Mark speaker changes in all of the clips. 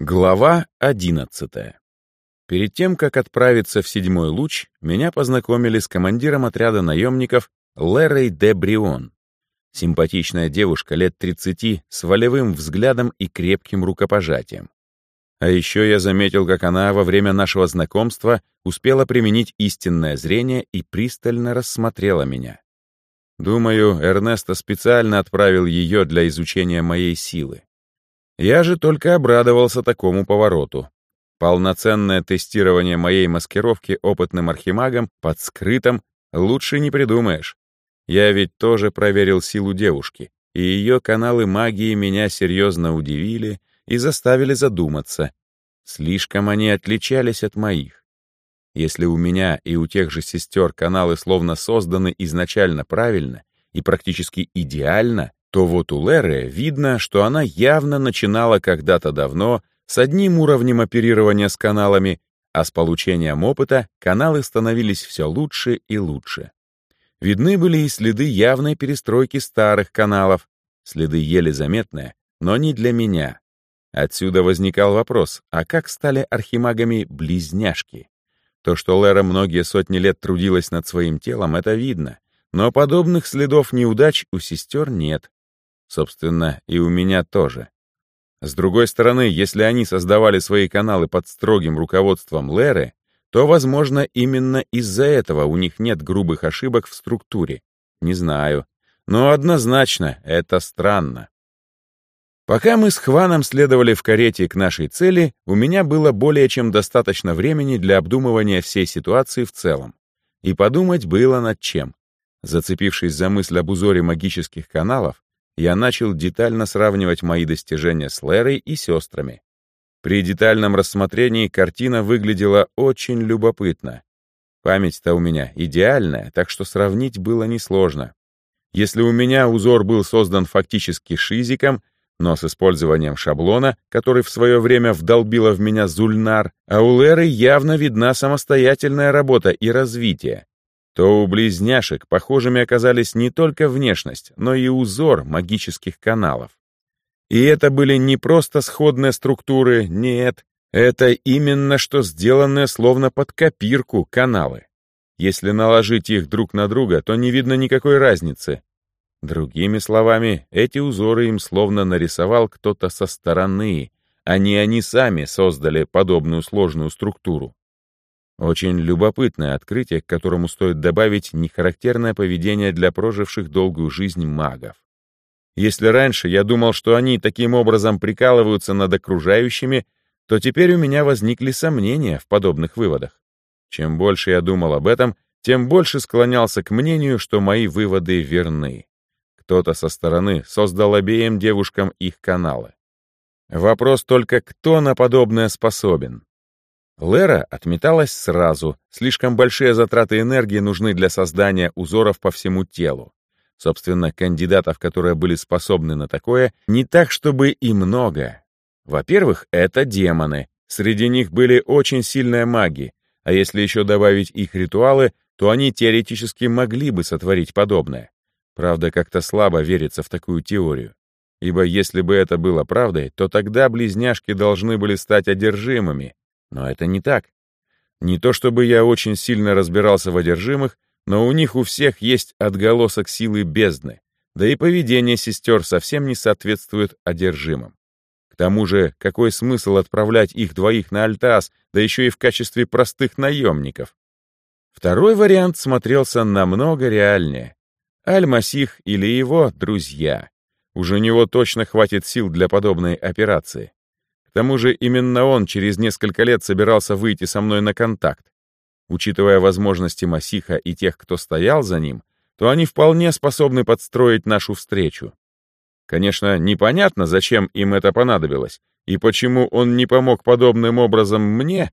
Speaker 1: Глава одиннадцатая. Перед тем, как отправиться в седьмой луч, меня познакомили с командиром отряда наемников Лерой де Брион. Симпатичная девушка лет 30 с волевым взглядом и крепким рукопожатием. А еще я заметил, как она во время нашего знакомства успела применить истинное зрение и пристально рассмотрела меня. Думаю, Эрнесто специально отправил ее для изучения моей силы. Я же только обрадовался такому повороту. Полноценное тестирование моей маскировки опытным архимагом под скрытым лучше не придумаешь. Я ведь тоже проверил силу девушки, и ее каналы магии меня серьезно удивили и заставили задуматься. Слишком они отличались от моих. Если у меня и у тех же сестер каналы словно созданы изначально правильно и практически идеально, то вот у Леры видно, что она явно начинала когда-то давно с одним уровнем оперирования с каналами, а с получением опыта каналы становились все лучше и лучше. Видны были и следы явной перестройки старых каналов, следы еле заметные, но не для меня. Отсюда возникал вопрос, а как стали архимагами близняшки? То, что Лера многие сотни лет трудилась над своим телом, это видно, но подобных следов неудач у сестер нет. Собственно, и у меня тоже. С другой стороны, если они создавали свои каналы под строгим руководством Леры, то, возможно, именно из-за этого у них нет грубых ошибок в структуре. Не знаю. Но однозначно это странно. Пока мы с Хваном следовали в карете к нашей цели, у меня было более чем достаточно времени для обдумывания всей ситуации в целом. И подумать было над чем. Зацепившись за мысль об узоре магических каналов, я начал детально сравнивать мои достижения с Лерой и сестрами. При детальном рассмотрении картина выглядела очень любопытно. Память-то у меня идеальная, так что сравнить было несложно. Если у меня узор был создан фактически шизиком, но с использованием шаблона, который в свое время вдолбила в меня Зульнар, а у Леры явно видна самостоятельная работа и развитие то у близняшек похожими оказались не только внешность, но и узор магических каналов. И это были не просто сходные структуры, нет, это именно что сделанные словно под копирку каналы. Если наложить их друг на друга, то не видно никакой разницы. Другими словами, эти узоры им словно нарисовал кто-то со стороны, а не они сами создали подобную сложную структуру. Очень любопытное открытие, к которому стоит добавить нехарактерное поведение для проживших долгую жизнь магов. Если раньше я думал, что они таким образом прикалываются над окружающими, то теперь у меня возникли сомнения в подобных выводах. Чем больше я думал об этом, тем больше склонялся к мнению, что мои выводы верны. Кто-то со стороны создал обеим девушкам их каналы. Вопрос только, кто на подобное способен. Лера отметалась сразу, слишком большие затраты энергии нужны для создания узоров по всему телу. Собственно, кандидатов, которые были способны на такое, не так, чтобы и много. Во-первых, это демоны. Среди них были очень сильные маги, а если еще добавить их ритуалы, то они теоретически могли бы сотворить подобное. Правда, как-то слабо верится в такую теорию. Ибо если бы это было правдой, то тогда близняшки должны были стать одержимыми, но это не так. Не то чтобы я очень сильно разбирался в одержимых, но у них у всех есть отголосок силы бездны, да и поведение сестер совсем не соответствует одержимым. К тому же, какой смысл отправлять их двоих на Альтас, да еще и в качестве простых наемников? Второй вариант смотрелся намного реальнее. Аль-Масих или его друзья. Уже у него точно хватит сил для подобной операции. К тому же именно он через несколько лет собирался выйти со мной на контакт. Учитывая возможности Масиха и тех, кто стоял за ним, то они вполне способны подстроить нашу встречу. Конечно, непонятно, зачем им это понадобилось, и почему он не помог подобным образом мне,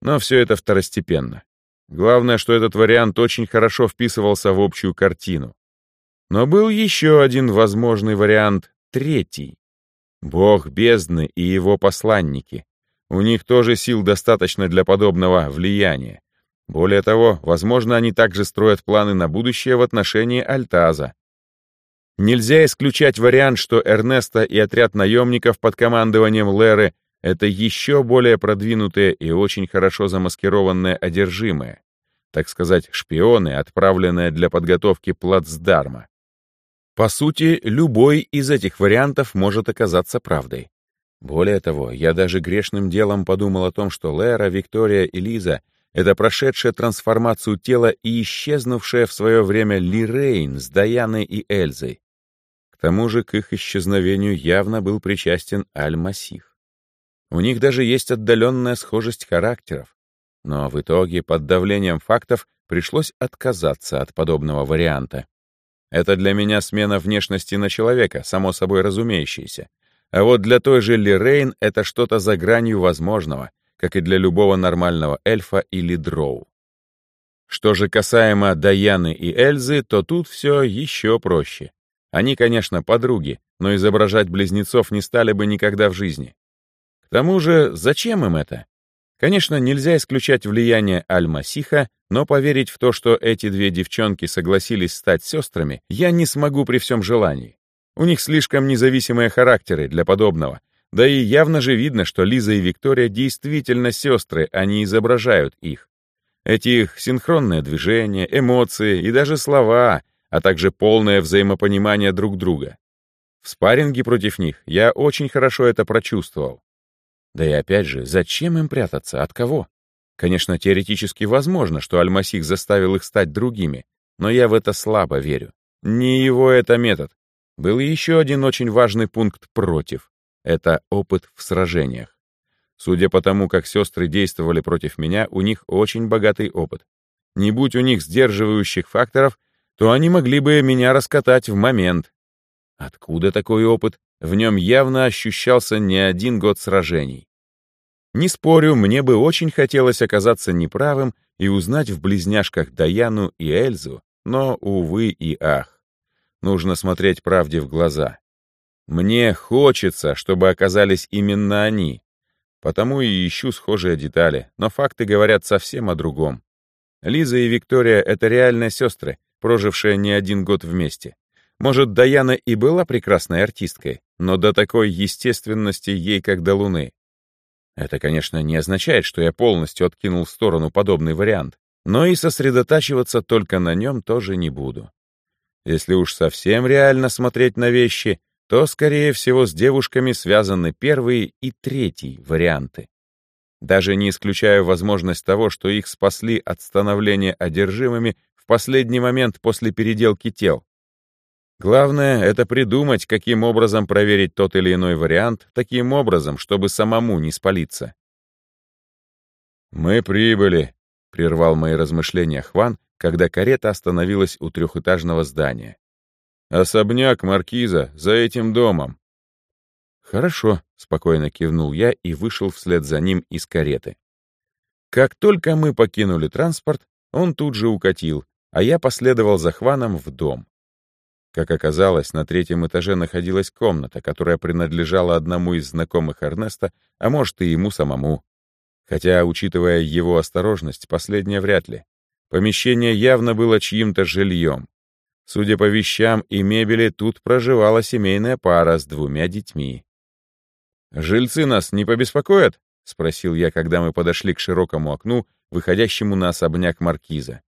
Speaker 1: но все это второстепенно. Главное, что этот вариант очень хорошо вписывался в общую картину. Но был еще один возможный вариант, третий. Бог бездны и его посланники. У них тоже сил достаточно для подобного влияния. Более того, возможно, они также строят планы на будущее в отношении Альтаза. Нельзя исключать вариант, что Эрнеста и отряд наемников под командованием Леры это еще более продвинутые и очень хорошо замаскированные одержимые, так сказать, шпионы, отправленные для подготовки плацдарма. По сути, любой из этих вариантов может оказаться правдой. Более того, я даже грешным делом подумал о том, что Лера, Виктория и Лиза — это прошедшая трансформацию тела и исчезнувшая в свое время Лирейн с Даяной и Эльзой. К тому же к их исчезновению явно был причастен Аль-Масих. У них даже есть отдаленная схожесть характеров. Но в итоге под давлением фактов пришлось отказаться от подобного варианта. Это для меня смена внешности на человека, само собой разумеющееся. А вот для той же Лирейн это что-то за гранью возможного, как и для любого нормального эльфа или дроу. Что же касаемо Даяны и Эльзы, то тут все еще проще. Они, конечно, подруги, но изображать близнецов не стали бы никогда в жизни. К тому же, зачем им это? Конечно, нельзя исключать влияние Аль-Масиха, но поверить в то, что эти две девчонки согласились стать сестрами, я не смогу при всем желании. У них слишком независимые характеры для подобного. Да и явно же видно, что Лиза и Виктория действительно сестры, а не изображают их. Эти их синхронные движения, эмоции и даже слова, а также полное взаимопонимание друг друга. В спарринге против них я очень хорошо это прочувствовал. Да и опять же, зачем им прятаться? От кого? Конечно, теоретически возможно, что Альмасих заставил их стать другими, но я в это слабо верю. Не его это метод. Был еще один очень важный пункт против. Это опыт в сражениях. Судя по тому, как сестры действовали против меня, у них очень богатый опыт. Не будь у них сдерживающих факторов, то они могли бы меня раскатать в момент. Откуда такой опыт? В нем явно ощущался не один год сражений. Не спорю, мне бы очень хотелось оказаться неправым и узнать в близняшках Даяну и Эльзу, но, увы и ах. Нужно смотреть правде в глаза. Мне хочется, чтобы оказались именно они. Потому и ищу схожие детали, но факты говорят совсем о другом. Лиза и Виктория — это реальные сестры, прожившие не один год вместе. Может, Даяна и была прекрасной артисткой, но до такой естественности ей как до луны. Это, конечно, не означает, что я полностью откинул в сторону подобный вариант, но и сосредотачиваться только на нем тоже не буду. Если уж совсем реально смотреть на вещи, то, скорее всего, с девушками связаны первый и третий варианты. Даже не исключаю возможность того, что их спасли от становления одержимыми в последний момент после переделки тел. Главное — это придумать, каким образом проверить тот или иной вариант, таким образом, чтобы самому не спалиться. «Мы прибыли», — прервал мои размышления Хван, когда карета остановилась у трехэтажного здания. «Особняк маркиза за этим домом». «Хорошо», — спокойно кивнул я и вышел вслед за ним из кареты. Как только мы покинули транспорт, он тут же укатил, а я последовал за Хваном в дом. Как оказалось, на третьем этаже находилась комната, которая принадлежала одному из знакомых Эрнеста, а может и ему самому. Хотя, учитывая его осторожность, последнее вряд ли. Помещение явно было чьим-то жильем. Судя по вещам и мебели, тут проживала семейная пара с двумя детьми. «Жильцы нас не побеспокоят?» — спросил я, когда мы подошли к широкому окну, выходящему на особняк маркиза.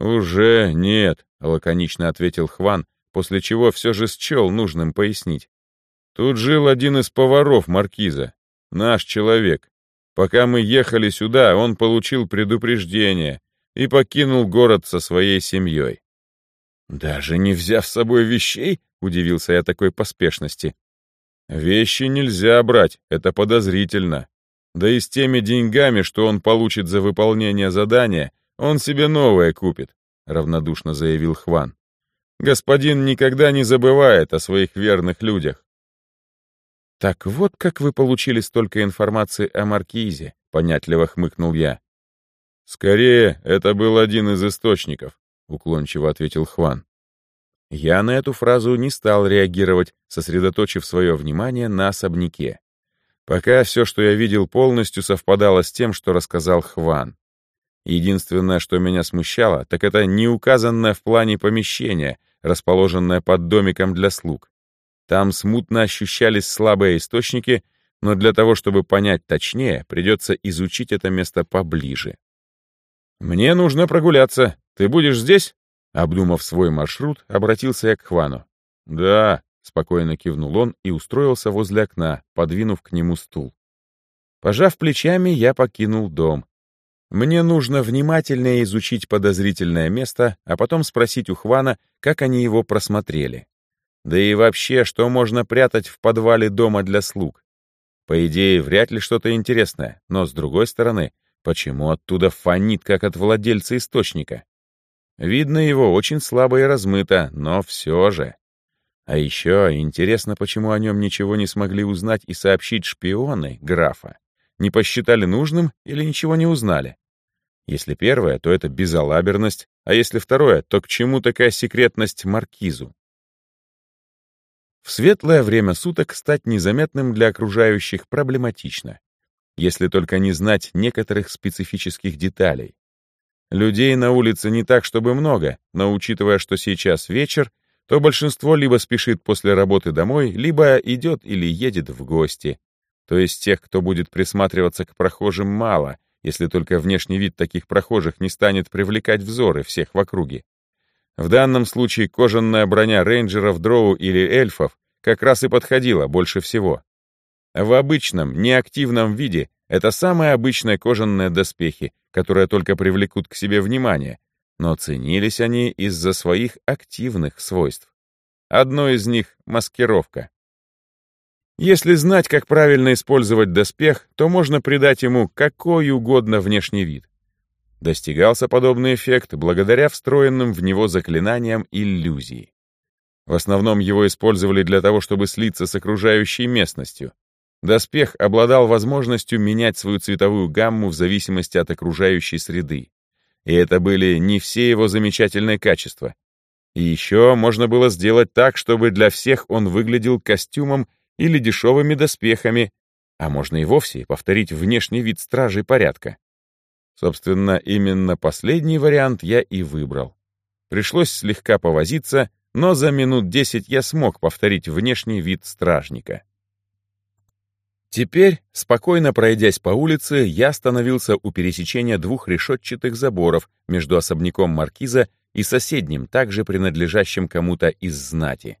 Speaker 1: «Уже нет», — лаконично ответил Хван, после чего все же счел нужным пояснить. «Тут жил один из поваров маркиза, наш человек. Пока мы ехали сюда, он получил предупреждение и покинул город со своей семьей». «Даже не взяв с собой вещей?» — удивился я такой поспешности. «Вещи нельзя брать, это подозрительно. Да и с теми деньгами, что он получит за выполнение задания, он себе новое купит», — равнодушно заявил Хван. «Господин никогда не забывает о своих верных людях». «Так вот как вы получили столько информации о Маркизе», — понятливо хмыкнул я. «Скорее, это был один из источников», — уклончиво ответил Хван. Я на эту фразу не стал реагировать, сосредоточив свое внимание на особняке. Пока все, что я видел, полностью совпадало с тем, что рассказал Хван. Единственное, что меня смущало, так это неуказанное в плане помещение, расположенное под домиком для слуг. Там смутно ощущались слабые источники, но для того, чтобы понять точнее, придется изучить это место поближе. «Мне нужно прогуляться. Ты будешь здесь?» Обдумав свой маршрут, обратился я к Хвану. «Да», — спокойно кивнул он и устроился возле окна, подвинув к нему стул. Пожав плечами, я покинул дом. Мне нужно внимательнее изучить подозрительное место, а потом спросить у Хвана, как они его просмотрели. Да и вообще, что можно прятать в подвале дома для слуг? По идее, вряд ли что-то интересное, но, с другой стороны, почему оттуда фонит, как от владельца источника? Видно его очень слабо и размыто, но все же. А еще интересно, почему о нем ничего не смогли узнать и сообщить шпионы графа. Не посчитали нужным или ничего не узнали? Если первое, то это безалаберность, а если второе, то к чему такая секретность маркизу? В светлое время суток стать незаметным для окружающих проблематично, если только не знать некоторых специфических деталей. Людей на улице не так, чтобы много, но учитывая, что сейчас вечер, то большинство либо спешит после работы домой, либо идет или едет в гости. То есть тех, кто будет присматриваться к прохожим, мало, если только внешний вид таких прохожих не станет привлекать взоры всех в округе. В данном случае кожаная броня рейнджеров, дроу или эльфов как раз и подходила больше всего. В обычном, неактивном виде это самые обычные кожаные доспехи, которые только привлекут к себе внимание, но ценились они из-за своих активных свойств. Одно из них — маскировка. Если знать, как правильно использовать доспех, то можно придать ему какой угодно внешний вид. Достигался подобный эффект благодаря встроенным в него заклинаниям иллюзии. В основном его использовали для того, чтобы слиться с окружающей местностью. Доспех обладал возможностью менять свою цветовую гамму в зависимости от окружающей среды. И это были не все его замечательные качества. И еще можно было сделать так, чтобы для всех он выглядел костюмом или дешевыми доспехами, а можно и вовсе повторить внешний вид стражей порядка. Собственно, именно последний вариант я и выбрал. Пришлось слегка повозиться, но за минут десять я смог повторить внешний вид стражника. Теперь, спокойно пройдясь по улице, я остановился у пересечения двух решетчатых заборов между особняком маркиза и соседним, также принадлежащим кому-то из знати.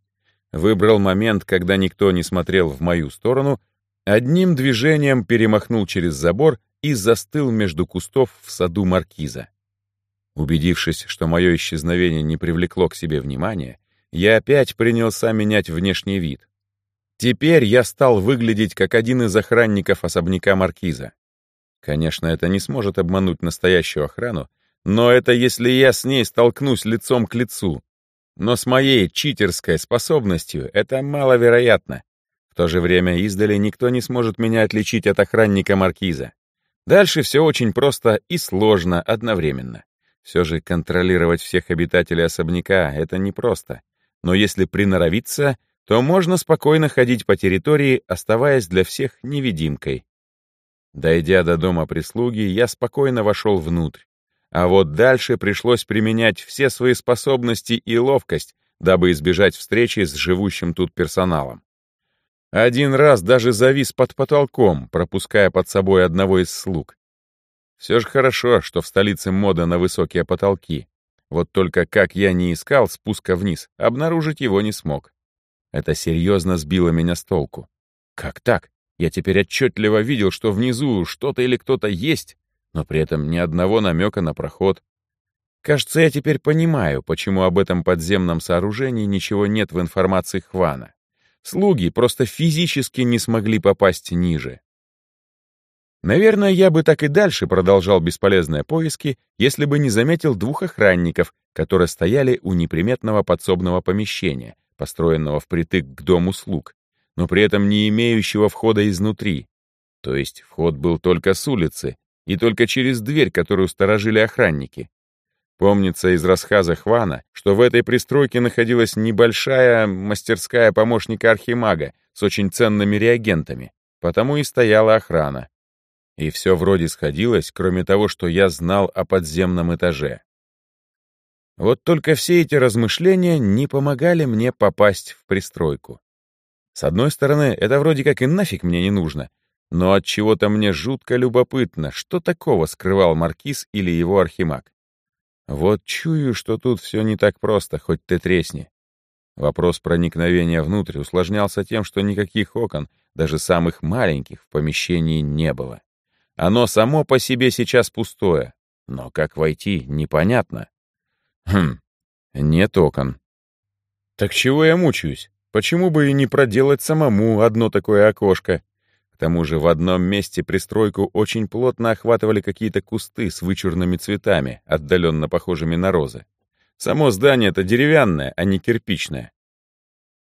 Speaker 1: Выбрал момент, когда никто не смотрел в мою сторону, одним движением перемахнул через забор и застыл между кустов в саду маркиза. Убедившись, что мое исчезновение не привлекло к себе внимания, я опять принялся менять внешний вид. Теперь я стал выглядеть как один из охранников особняка маркиза. Конечно, это не сможет обмануть настоящую охрану, но это если я с ней столкнусь лицом к лицу. Но с моей читерской способностью это маловероятно. В то же время издали никто не сможет меня отличить от охранника маркиза. Дальше все очень просто и сложно одновременно. Все же контролировать всех обитателей особняка — это непросто. Но если приноровиться, то можно спокойно ходить по территории, оставаясь для всех невидимкой. Дойдя до дома прислуги, я спокойно вошел внутрь. А вот дальше пришлось применять все свои способности и ловкость, дабы избежать встречи с живущим тут персоналом. Один раз даже завис под потолком, пропуская под собой одного из слуг. Все же хорошо, что в столице мода на высокие потолки. Вот только как я не искал спуска вниз, обнаружить его не смог. Это серьезно сбило меня с толку. Как так? Я теперь отчетливо видел, что внизу что-то или кто-то есть, но при этом ни одного намека на проход. Кажется, я теперь понимаю, почему об этом подземном сооружении ничего нет в информации Хвана. Слуги просто физически не смогли попасть ниже. Наверное, я бы так и дальше продолжал бесполезные поиски, если бы не заметил двух охранников, которые стояли у неприметного подсобного помещения, построенного впритык к дому слуг, но при этом не имеющего входа изнутри. То есть вход был только с улицы, и только через дверь, которую сторожили охранники. Помнится из рассказа Хвана, что в этой пристройке находилась небольшая мастерская помощника архимага с очень ценными реагентами, потому и стояла охрана. И все вроде сходилось, кроме того, что я знал о подземном этаже. Вот только все эти размышления не помогали мне попасть в пристройку. С одной стороны, это вроде как и нафиг мне не нужно, но от чего то мне жутко любопытно, что такого скрывал Маркиз или его архимаг. Вот чую, что тут все не так просто, хоть ты тресни. Вопрос проникновения внутрь усложнялся тем, что никаких окон, даже самых маленьких, в помещении не было. Оно само по себе сейчас пустое, но как войти, непонятно. Хм, нет окон. Так чего я мучаюсь? Почему бы и не проделать самому одно такое окошко? Тому же в одном месте пристройку очень плотно охватывали какие-то кусты с вычурными цветами, отдаленно похожими на розы. Само здание-то деревянное, а не кирпичное.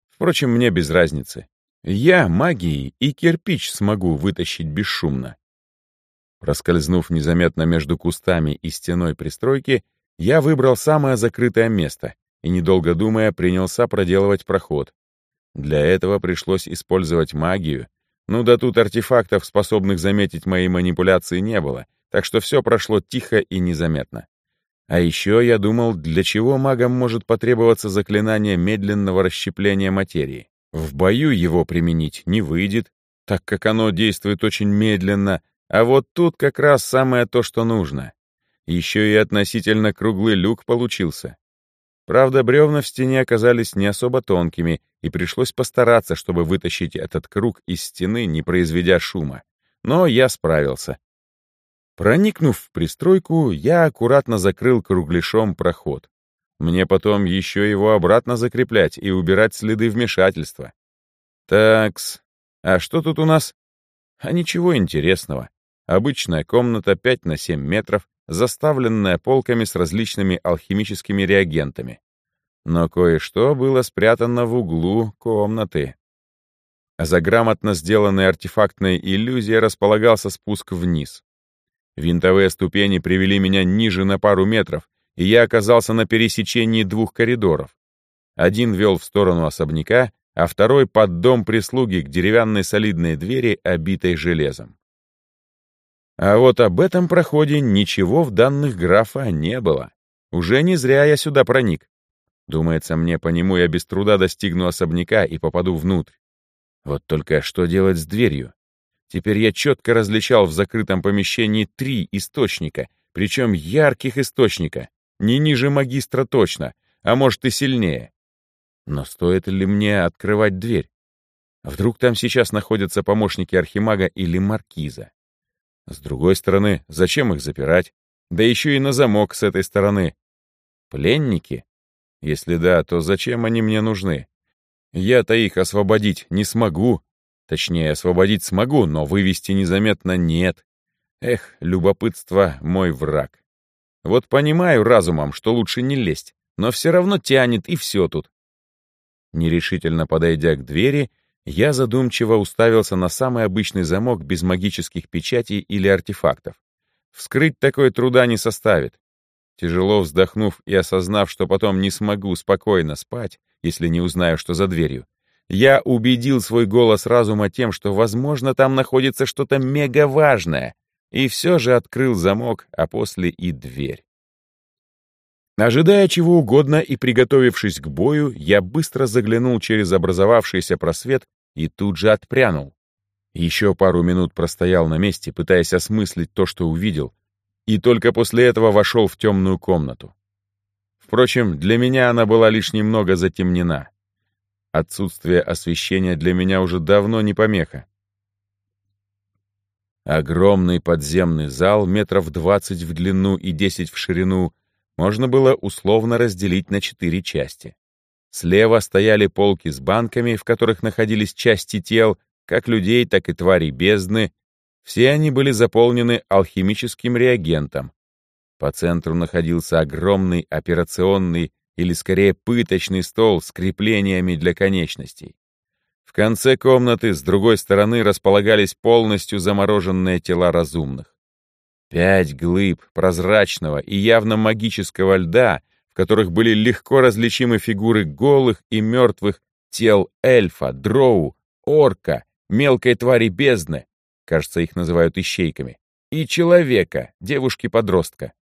Speaker 1: Впрочем, мне без разницы. Я магией и кирпич смогу вытащить бесшумно. Проскользнув незаметно между кустами и стеной пристройки, я выбрал самое закрытое место и, недолго думая, принялся проделывать проход. Для этого пришлось использовать магию. Ну да тут артефактов, способных заметить мои манипуляции, не было, так что все прошло тихо и незаметно. А еще я думал, для чего магам может потребоваться заклинание медленного расщепления материи. В бою его применить не выйдет, так как оно действует очень медленно, а вот тут как раз самое то, что нужно. Еще и относительно круглый люк получился. Правда, бревна в стене оказались не особо тонкими, и пришлось постараться, чтобы вытащить этот круг из стены, не произведя шума. Но я справился. Проникнув в пристройку, я аккуратно закрыл кругляшом проход. Мне потом еще его обратно закреплять и убирать следы вмешательства. Такс, а что тут у нас? А ничего интересного. Обычная комната 5 на 7 метров, заставленная полками с различными алхимическими реагентами. Но кое-что было спрятано в углу комнаты. За грамотно сделанной артефактной иллюзией располагался спуск вниз. Винтовые ступени привели меня ниже на пару метров, и я оказался на пересечении двух коридоров. Один вел в сторону особняка, а второй — под дом прислуги к деревянной солидной двери, обитой железом. А вот об этом проходе ничего в данных графа не было. Уже не зря я сюда проник. Думается, мне по нему я без труда достигну особняка и попаду внутрь. Вот только что делать с дверью? Теперь я четко различал в закрытом помещении три источника, причем ярких источника, не ниже магистра точно, а может и сильнее. Но стоит ли мне открывать дверь? Вдруг там сейчас находятся помощники архимага или маркиза? С другой стороны, зачем их запирать? Да еще и на замок с этой стороны. Пленники? Если да, то зачем они мне нужны? Я-то их освободить не смогу. Точнее, освободить смогу, но вывести незаметно нет. Эх, любопытство — мой враг. Вот понимаю разумом, что лучше не лезть, но все равно тянет, и все тут. Нерешительно подойдя к двери, я задумчиво уставился на самый обычный замок без магических печатей или артефактов. Вскрыть такой труда не составит. Тяжело вздохнув и осознав, что потом не смогу спокойно спать, если не узнаю, что за дверью, я убедил свой голос разума тем, что, возможно, там находится что-то мегаважное, и все же открыл замок, а после и дверь. Ожидая чего угодно и приготовившись к бою, я быстро заглянул через образовавшийся просвет и тут же отпрянул. Еще пару минут простоял на месте, пытаясь осмыслить то, что увидел, и только после этого вошел в темную комнату. Впрочем, для меня она была лишь немного затемнена. Отсутствие освещения для меня уже давно не помеха. Огромный подземный зал, метров двадцать в длину и десять в ширину, можно было условно разделить на четыре части. Слева стояли полки с банками, в которых находились части тел, как людей, так и тварей бездны. Все они были заполнены алхимическим реагентом. По центру находился огромный операционный или скорее пыточный стол с креплениями для конечностей. В конце комнаты с другой стороны располагались полностью замороженные тела разумных. Пять глыб прозрачного и явно магического льда — которых были легко различимы фигуры голых и мертвых тел эльфа, дроу, орка, мелкой твари бездны, кажется, их называют ищейками, и человека, девушки-подростка.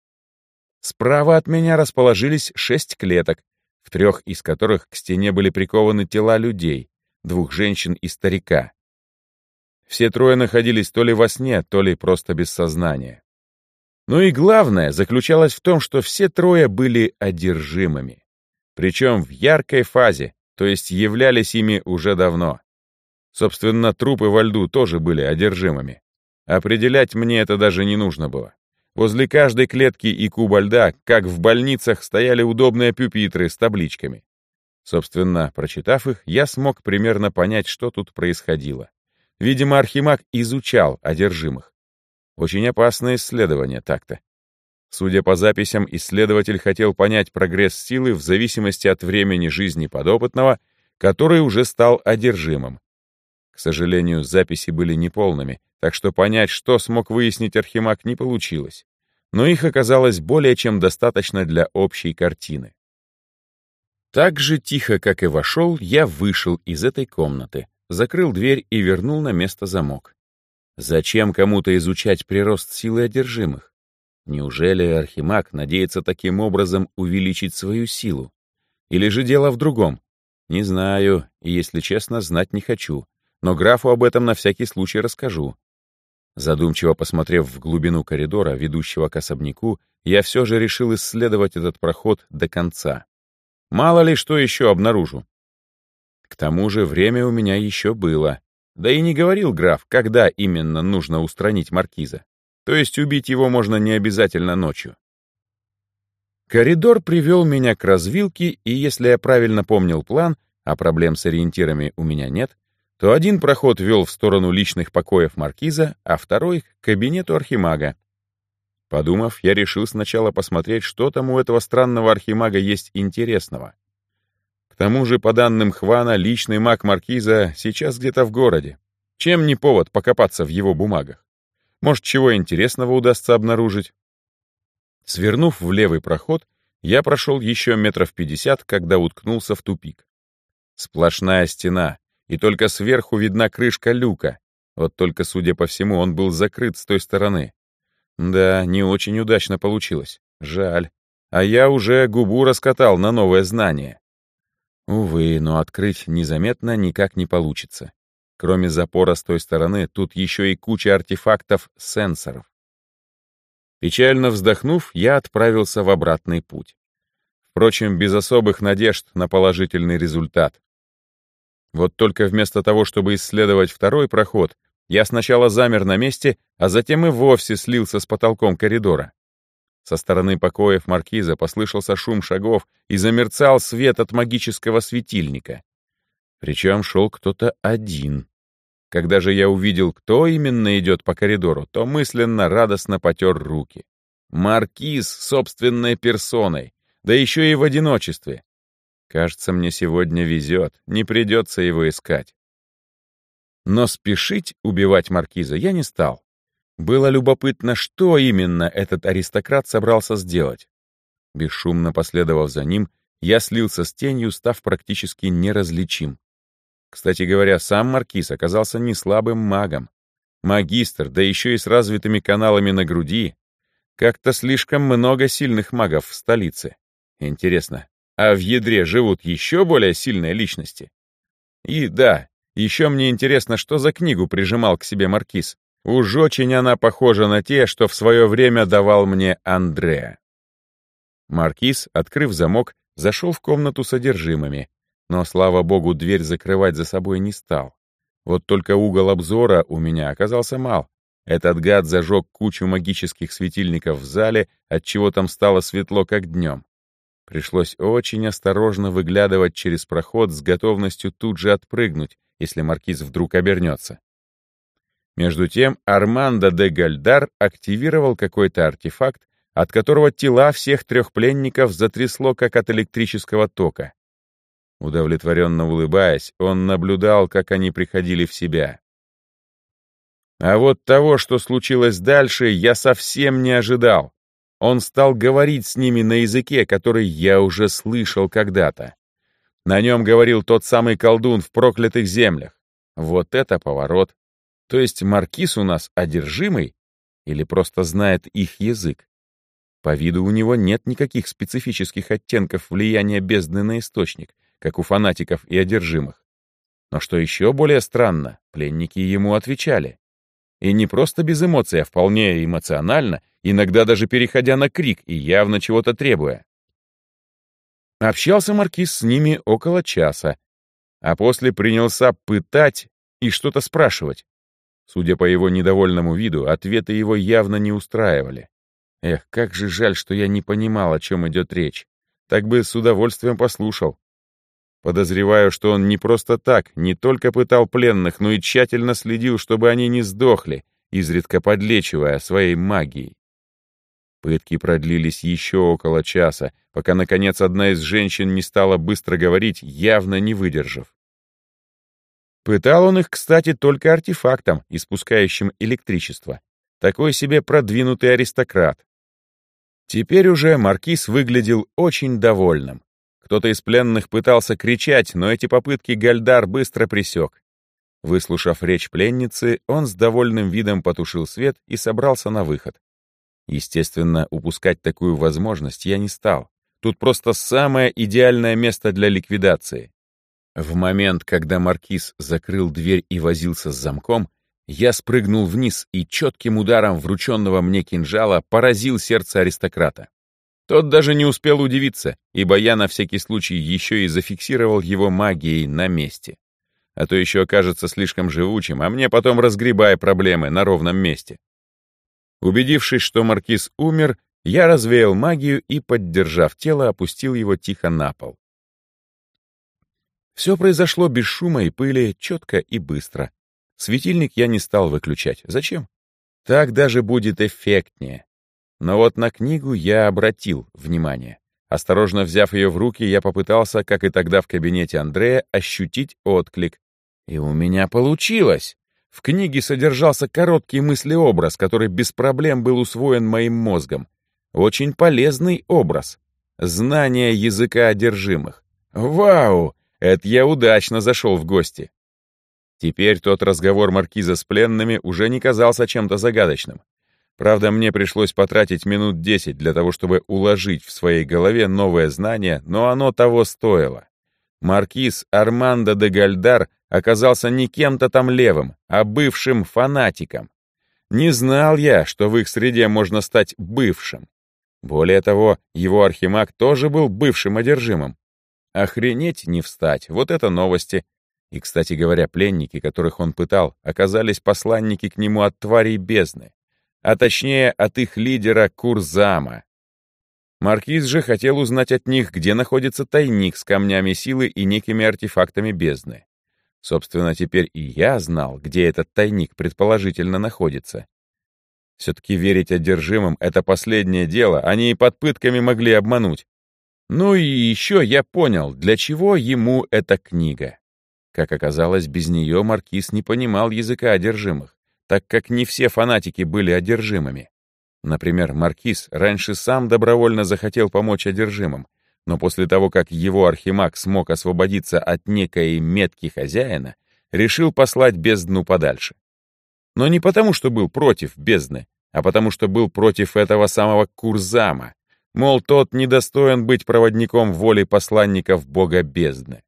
Speaker 1: Справа от меня расположились шесть клеток, в трех из которых к стене были прикованы тела людей, двух женщин и старика. Все трое находились то ли во сне, то ли просто без сознания. Ну и главное заключалось в том, что все трое были одержимыми. Причем в яркой фазе, то есть являлись ими уже давно. Собственно, трупы во льду тоже были одержимыми. Определять мне это даже не нужно было. Возле каждой клетки и куба льда, как в больницах, стояли удобные пюпитры с табличками. Собственно, прочитав их, я смог примерно понять, что тут происходило. Видимо, Архимаг изучал одержимых. Очень опасное исследование так-то. Судя по записям, исследователь хотел понять прогресс силы в зависимости от времени жизни подопытного, который уже стал одержимым. К сожалению, записи были неполными, так что понять, что смог выяснить Архимаг, не получилось. Но их оказалось более чем достаточно для общей картины. Так же тихо, как и вошел, я вышел из этой комнаты, закрыл дверь и вернул на место замок. Зачем кому-то изучать прирост силы одержимых? Неужели Архимаг надеется таким образом увеличить свою силу? Или же дело в другом? Не знаю, и, если честно, знать не хочу. Но графу об этом на всякий случай расскажу. Задумчиво посмотрев в глубину коридора, ведущего к особняку, я все же решил исследовать этот проход до конца. Мало ли что еще обнаружу. К тому же время у меня еще было. Да и не говорил граф, когда именно нужно устранить маркиза. То есть убить его можно не обязательно ночью. Коридор привел меня к развилке, и если я правильно помнил план, а проблем с ориентирами у меня нет, то один проход вел в сторону личных покоев маркиза, а второй — к кабинету архимага. Подумав, я решил сначала посмотреть, что там у этого странного архимага есть интересного. К тому же, по данным Хвана, личный маг Маркиза сейчас где-то в городе. Чем не повод покопаться в его бумагах? Может, чего интересного удастся обнаружить? Свернув в левый проход, я прошел еще метров пятьдесят, когда уткнулся в тупик. Сплошная стена, и только сверху видна крышка люка. Вот только, судя по всему, он был закрыт с той стороны. Да, не очень удачно получилось. Жаль. А я уже губу раскатал на новое знание. Увы, но открыть незаметно никак не получится. Кроме запора с той стороны, тут еще и куча артефактов-сенсоров. Печально вздохнув, я отправился в обратный путь. Впрочем, без особых надежд на положительный результат. Вот только вместо того, чтобы исследовать второй проход, я сначала замер на месте, а затем и вовсе слился с потолком коридора. Со стороны покоев маркиза послышался шум шагов и замерцал свет от магического светильника. Причем шел кто-то один. Когда же я увидел, кто именно идет по коридору, то мысленно радостно потер руки. Маркиз собственной персоной, да еще и в одиночестве. Кажется, мне сегодня везет, не придется его искать. Но спешить убивать маркиза я не стал. Было любопытно, что именно этот аристократ собрался сделать. Бесшумно последовав за ним, я слился с тенью, став практически неразличим. Кстати говоря, сам маркиз оказался не слабым магом. Магистр, да еще и с развитыми каналами на груди. Как-то слишком много сильных магов в столице. Интересно, а в ядре живут еще более сильные личности? И да, еще мне интересно, что за книгу прижимал к себе маркиз. Уж очень она похожа на те, что в свое время давал мне Андреа. Маркиз, открыв замок, зашел в комнату содержимыми, но, слава богу, дверь закрывать за собой не стал. Вот только угол обзора у меня оказался мал. Этот гад зажег кучу магических светильников в зале, отчего там стало светло, как днем. Пришлось очень осторожно выглядывать через проход с готовностью тут же отпрыгнуть, если маркиз вдруг обернется. Между тем Армандо де Гальдар активировал какой-то артефакт, от которого тела всех трех пленников затрясло, как от электрического тока. Удовлетворенно улыбаясь, он наблюдал, как они приходили в себя. А вот того, что случилось дальше, я совсем не ожидал. Он стал говорить с ними на языке, который я уже слышал когда-то. На нем говорил тот самый колдун в проклятых землях. Вот это поворот. То есть маркиз у нас одержимый или просто знает их язык? По виду у него нет никаких специфических оттенков влияния бездны на источник, как у фанатиков и одержимых. Но что еще более странно, пленники ему отвечали. И не просто без эмоций, а вполне эмоционально, иногда даже переходя на крик и явно чего-то требуя. Общался маркиз с ними около часа, а после принялся пытать и что-то спрашивать. Судя по его недовольному виду, ответы его явно не устраивали. Эх, как же жаль, что я не понимал, о чем идет речь. Так бы с удовольствием послушал. Подозреваю, что он не просто так, не только пытал пленных, но и тщательно следил, чтобы они не сдохли, изредка подлечивая своей магией. Пытки продлились еще около часа, пока, наконец, одна из женщин не стала быстро говорить, явно не выдержав. Пытал он их, кстати, только артефактом, испускающим электричество. Такой себе продвинутый аристократ. Теперь уже маркиз выглядел очень довольным. Кто-то из пленных пытался кричать, но эти попытки Гальдар быстро пресек. Выслушав речь пленницы, он с довольным видом потушил свет и собрался на выход. Естественно, упускать такую возможность я не стал. Тут просто самое идеальное место для ликвидации. В момент, когда маркиз закрыл дверь и возился с замком, я спрыгнул вниз и четким ударом врученного мне кинжала поразил сердце аристократа. Тот даже не успел удивиться, ибо я на всякий случай еще и зафиксировал его магией на месте. А то еще окажется слишком живучим, а мне потом разгребая проблемы на ровном месте. Убедившись, что маркиз умер, я развеял магию и, поддержав тело, опустил его тихо на пол. Все произошло без шума и пыли, четко и быстро. Светильник я не стал выключать. Зачем? Так даже будет эффектнее. Но вот на книгу я обратил внимание. Осторожно взяв ее в руки, я попытался, как и тогда в кабинете Андрея, ощутить отклик. И у меня получилось! В книге содержался короткий мыслеобраз, который без проблем был усвоен моим мозгом. Очень полезный образ. Знание языка одержимых. Вау! Это я удачно зашел в гости. Теперь тот разговор маркиза с пленными уже не казался чем-то загадочным. Правда, мне пришлось потратить минут десять для того, чтобы уложить в своей голове новое знание, но оно того стоило. Маркиз Армандо де Гальдар оказался не кем-то там левым, а бывшим фанатиком. Не знал я, что в их среде можно стать бывшим. Более того, его архимаг тоже был бывшим одержимым. Охренеть не встать, вот это новости. И, кстати говоря, пленники, которых он пытал, оказались посланники к нему от тварей бездны а точнее от их лидера Курзама. Маркиз же хотел узнать от них, где находится тайник с камнями силы и некими артефактами бездны. Собственно, теперь и я знал, где этот тайник предположительно находится. Все-таки верить одержимым — это последнее дело, они и под пытками могли обмануть. Ну и еще я понял, для чего ему эта книга. Как оказалось, без нее Маркиз не понимал языка одержимых так как не все фанатики были одержимыми. Например, Маркиз раньше сам добровольно захотел помочь одержимым, но после того, как его архимаг смог освободиться от некой метки хозяина, решил послать бездну подальше. Но не потому, что был против бездны, а потому, что был против этого самого Курзама, мол, тот недостоин быть проводником воли посланников бога бездны.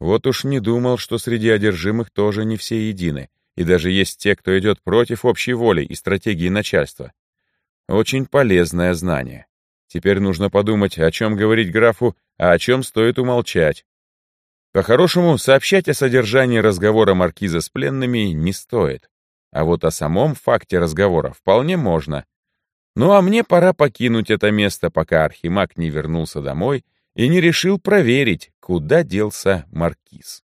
Speaker 1: Вот уж не думал, что среди одержимых тоже не все едины, и даже есть те, кто идет против общей воли и стратегии начальства. Очень полезное знание. Теперь нужно подумать, о чем говорить графу, а о чем стоит умолчать. По-хорошему, сообщать о содержании разговора маркиза с пленными не стоит. А вот о самом факте разговора вполне можно. Ну а мне пора покинуть это место, пока Архимаг не вернулся домой и не решил проверить, куда делся маркиз.